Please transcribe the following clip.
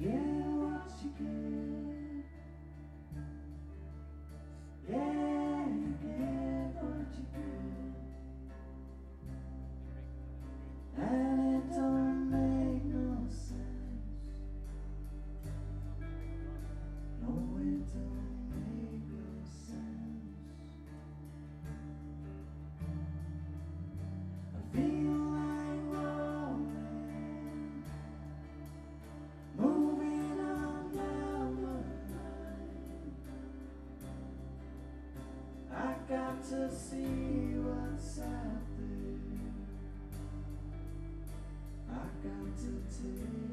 Get what you give. Yeah, you get what you give. to